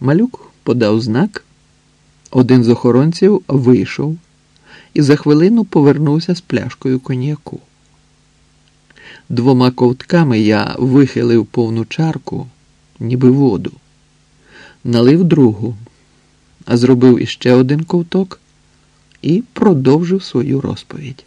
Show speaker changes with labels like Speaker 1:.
Speaker 1: Малюк подав знак. Один з охоронців вийшов і за хвилину повернувся з пляшкою коньяку. Двома ковтками я вихилив повну чарку, ніби воду, налив другу, а зробив іще один ковток і продовжив свою розповідь.